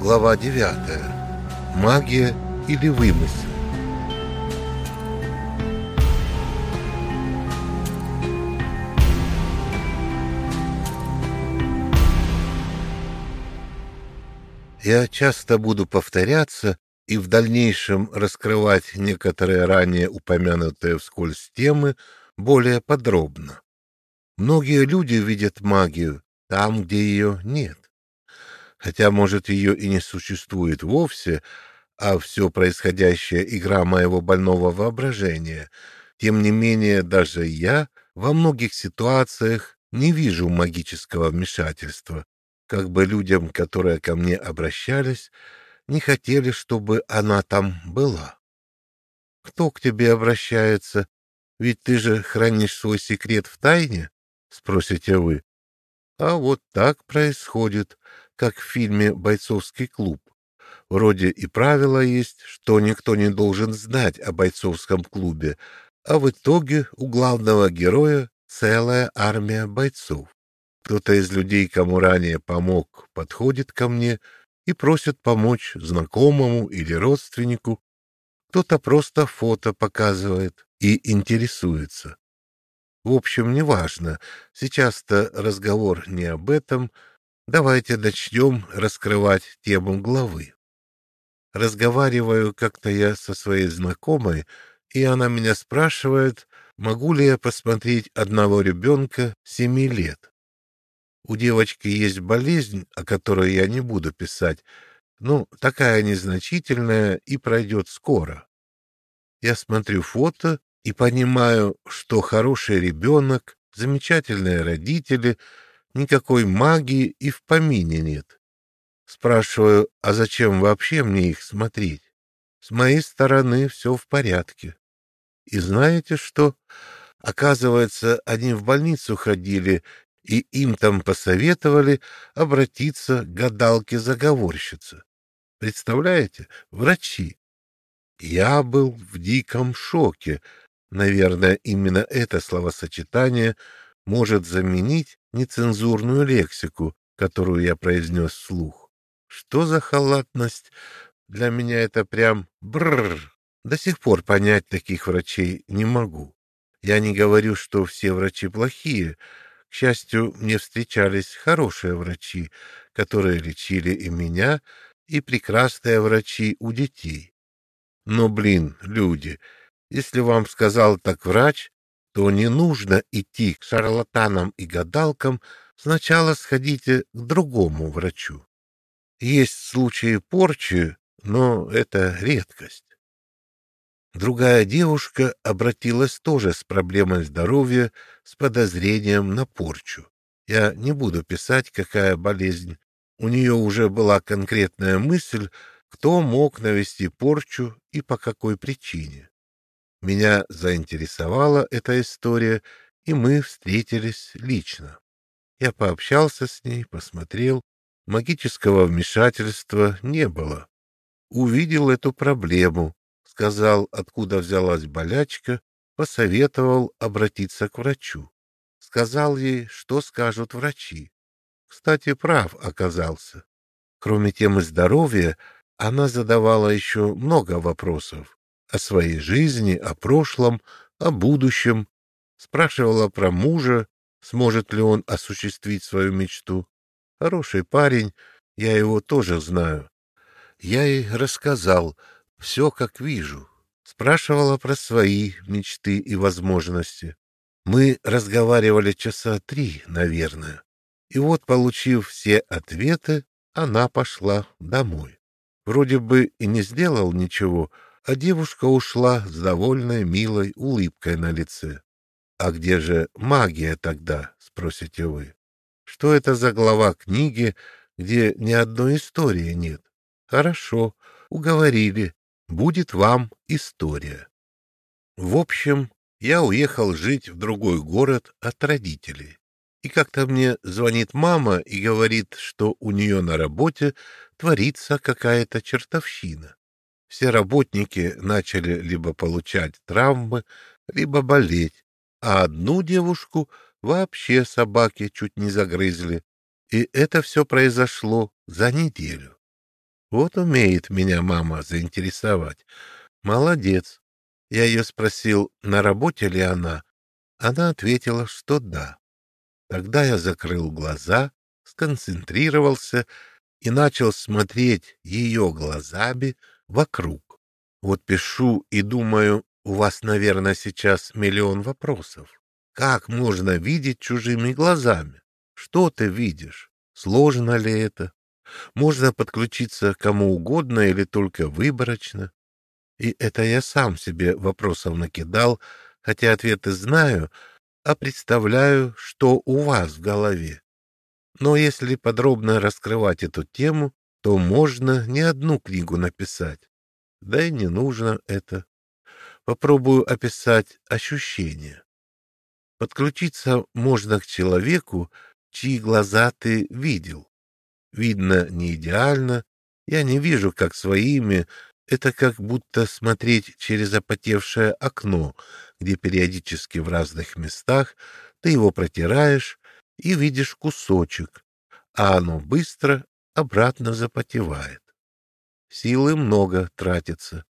Глава 9. Магия или вымысел? Я часто буду повторяться и в дальнейшем раскрывать некоторые ранее упомянутые вскользь темы более подробно. Многие люди видят магию там, где ее нет хотя, может, ее и не существует вовсе, а все происходящее — игра моего больного воображения. Тем не менее, даже я во многих ситуациях не вижу магического вмешательства, как бы людям, которые ко мне обращались, не хотели, чтобы она там была. Кто к тебе обращается? Ведь ты же хранишь свой секрет в тайне, спросите вы. А вот так происходит как в фильме «Бойцовский клуб». Вроде и правило есть, что никто не должен знать о бойцовском клубе, а в итоге у главного героя целая армия бойцов. Кто-то из людей, кому ранее помог, подходит ко мне и просит помочь знакомому или родственнику. Кто-то просто фото показывает и интересуется. В общем, неважно, сейчас-то разговор не об этом, Давайте начнем раскрывать тему главы. Разговариваю как-то я со своей знакомой, и она меня спрашивает, могу ли я посмотреть одного ребенка семи лет. У девочки есть болезнь, о которой я не буду писать, ну, такая незначительная и пройдет скоро. Я смотрю фото и понимаю, что хороший ребенок, замечательные родители — Никакой магии и в помине нет. Спрашиваю, а зачем вообще мне их смотреть? С моей стороны все в порядке. И знаете что? Оказывается, они в больницу ходили, и им там посоветовали обратиться к гадалке-заговорщице. Представляете? Врачи. Я был в диком шоке. Наверное, именно это словосочетание может заменить нецензурную лексику, которую я произнес вслух. Что за халатность? Для меня это прям бррр. До сих пор понять таких врачей не могу. Я не говорю, что все врачи плохие. К счастью, мне встречались хорошие врачи, которые лечили и меня, и прекрасные врачи у детей. Но, блин, люди, если вам сказал так врач, то не нужно идти к шарлатанам и гадалкам, сначала сходите к другому врачу. Есть случаи порчи, но это редкость. Другая девушка обратилась тоже с проблемой здоровья, с подозрением на порчу. Я не буду писать, какая болезнь. У нее уже была конкретная мысль, кто мог навести порчу и по какой причине. Меня заинтересовала эта история, и мы встретились лично. Я пообщался с ней, посмотрел. Магического вмешательства не было. Увидел эту проблему, сказал, откуда взялась болячка, посоветовал обратиться к врачу. Сказал ей, что скажут врачи. Кстати, прав оказался. Кроме темы здоровья, она задавала еще много вопросов о своей жизни, о прошлом, о будущем, спрашивала про мужа, сможет ли он осуществить свою мечту. Хороший парень, я его тоже знаю. Я ей рассказал все, как вижу. Спрашивала про свои мечты и возможности. Мы разговаривали часа три, наверное. И вот, получив все ответы, она пошла домой. Вроде бы и не сделал ничего, а девушка ушла с довольной, милой улыбкой на лице. А где же магия тогда, спросите вы? Что это за глава книги, где ни одной истории нет? Хорошо, уговорили. Будет вам история. В общем, я уехал жить в другой город от родителей. И как-то мне звонит мама и говорит, что у нее на работе творится какая-то чертовщина. Все работники начали либо получать травмы, либо болеть, а одну девушку вообще собаки чуть не загрызли. И это все произошло за неделю. Вот умеет меня мама заинтересовать. Молодец. Я ее спросил, на работе ли она. Она ответила, что да. Тогда я закрыл глаза, сконцентрировался и начал смотреть ее глазами вокруг. Вот пишу и думаю, у вас, наверное, сейчас миллион вопросов. Как можно видеть чужими глазами? Что ты видишь? Сложно ли это? Можно подключиться кому угодно или только выборочно? И это я сам себе вопросов накидал, хотя ответы знаю, а представляю, что у вас в голове. Но если подробно раскрывать эту тему, то можно не одну книгу написать. Да и не нужно это. Попробую описать ощущения. Подключиться можно к человеку, чьи глаза ты видел. Видно не идеально, я не вижу как своими, это как будто смотреть через опотевшее окно, где периодически в разных местах ты его протираешь и видишь кусочек, а оно быстро обратно запотевает. Силы много тратится.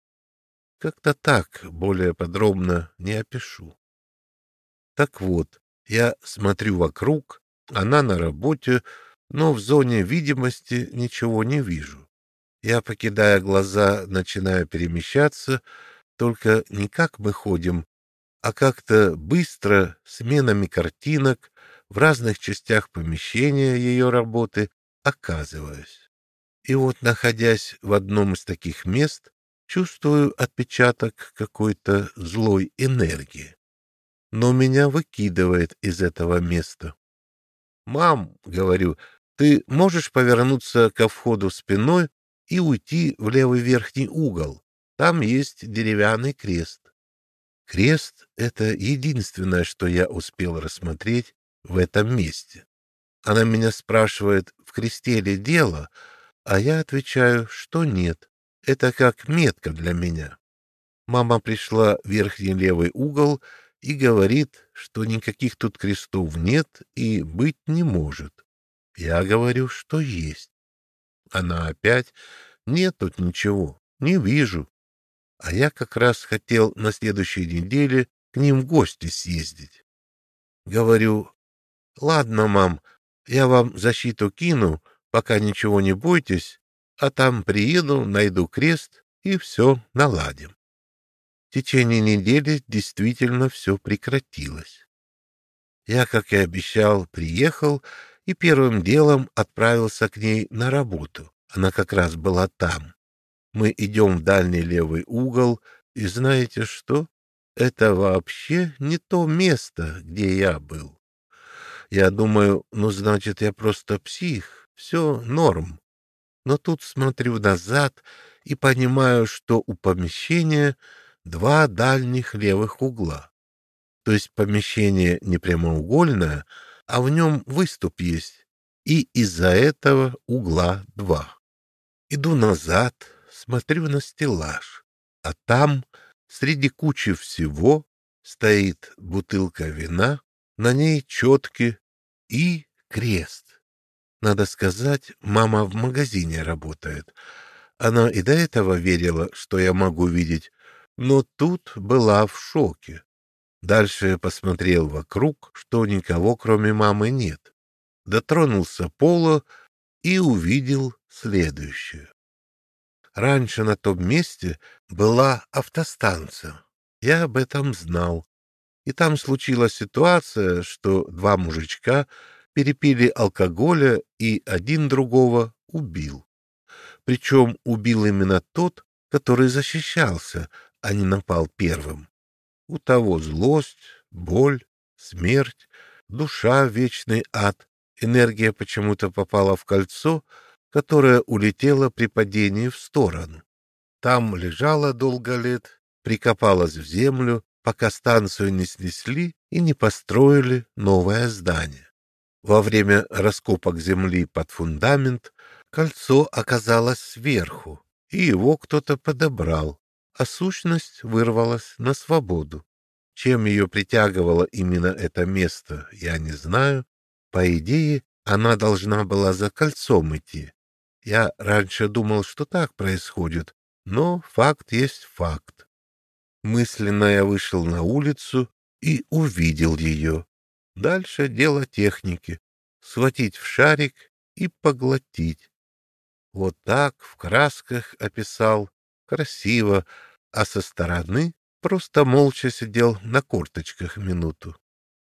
Как-то так, более подробно не опишу. Так вот, я смотрю вокруг, она на работе, но в зоне видимости ничего не вижу. Я, покидая глаза, начинаю перемещаться, только не как мы ходим, а как-то быстро, сменами картинок, в разных частях помещения ее работы оказываюсь. И вот, находясь в одном из таких мест, чувствую отпечаток какой-то злой энергии. Но меня выкидывает из этого места. «Мам», — говорю, — «ты можешь повернуться ко входу спиной и уйти в левый верхний угол. Там есть деревянный крест. Крест — это единственное, что я успел рассмотреть в этом месте. Она меня спрашивает, в кресте ли дело, а я отвечаю, что нет. Это как метка для меня. Мама пришла в верхний левый угол и говорит, что никаких тут крестов нет и быть не может. Я говорю, что есть. Она опять «Нет тут ничего, не вижу». А я как раз хотел на следующей неделе к ним в гости съездить. Говорю, «Ладно, мам, я вам защиту кину, пока ничего не бойтесь, а там приеду, найду крест и все наладим». В течение недели действительно все прекратилось. Я, как и обещал, приехал и первым делом отправился к ней на работу. Она как раз была там. Мы идем в дальний левый угол, и знаете что? Это вообще не то место, где я был. Я думаю, ну, значит, я просто псих, все норм. Но тут смотрю назад и понимаю, что у помещения два дальних левых угла. То есть помещение не прямоугольное, а в нем выступ есть, и из-за этого угла два. Иду назад, смотрю на стеллаж, а там, среди кучи всего, стоит бутылка вина, на ней четки и крест. Надо сказать, мама в магазине работает. Она и до этого верила, что я могу видеть, но тут была в шоке. Дальше посмотрел вокруг, что никого, кроме мамы, нет. Дотронулся пола и увидел следующее. Раньше на том месте была автостанция. Я об этом знал. И там случилась ситуация, что два мужичка перепили алкоголя, и один другого убил. Причем убил именно тот, который защищался, а не напал первым. У того злость, боль, смерть, душа, вечный ад. Энергия почему-то попала в кольцо, которое улетело при падении в сторону. Там лежала долго лет, прикопалась в землю, пока станцию не снесли и не построили новое здание. Во время раскопок земли под фундамент кольцо оказалось сверху, и его кто-то подобрал, а сущность вырвалась на свободу. Чем ее притягивало именно это место, я не знаю. По идее, она должна была за кольцом идти. Я раньше думал, что так происходит, но факт есть факт. Мысленно я вышел на улицу и увидел ее. Дальше дело техники. Схватить в шарик и поглотить. Вот так в красках описал, красиво, а со стороны просто молча сидел на корточках минуту.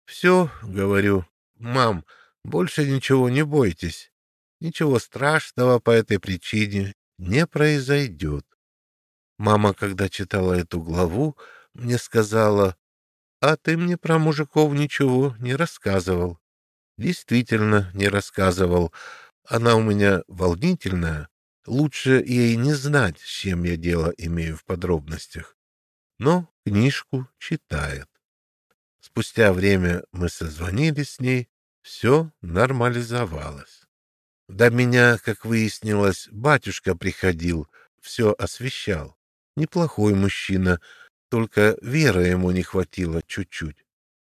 «Все, — говорю, — мам, больше ничего не бойтесь. Ничего страшного по этой причине не произойдет. Мама, когда читала эту главу, мне сказала, «А ты мне про мужиков ничего не рассказывал». Действительно, не рассказывал. Она у меня волнительная. Лучше ей не знать, с чем я дело имею в подробностях. Но книжку читает. Спустя время мы созвонились с ней, все нормализовалось. До меня, как выяснилось, батюшка приходил, все освещал. Неплохой мужчина, только веры ему не хватило чуть-чуть.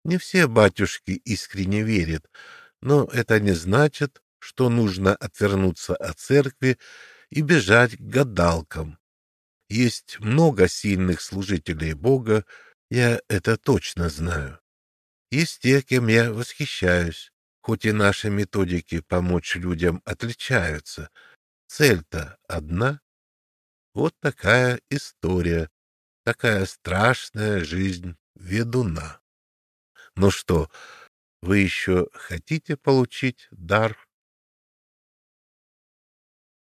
Не все батюшки искренне верят, но это не значит, что нужно отвернуться от церкви и бежать к гадалкам. Есть много сильных служителей Бога, я это точно знаю. Есть те, кем я восхищаюсь, хоть и наши методики помочь людям отличаются. Цель-то одна. Вот такая история, такая страшная жизнь ведуна. Ну что, вы еще хотите получить дар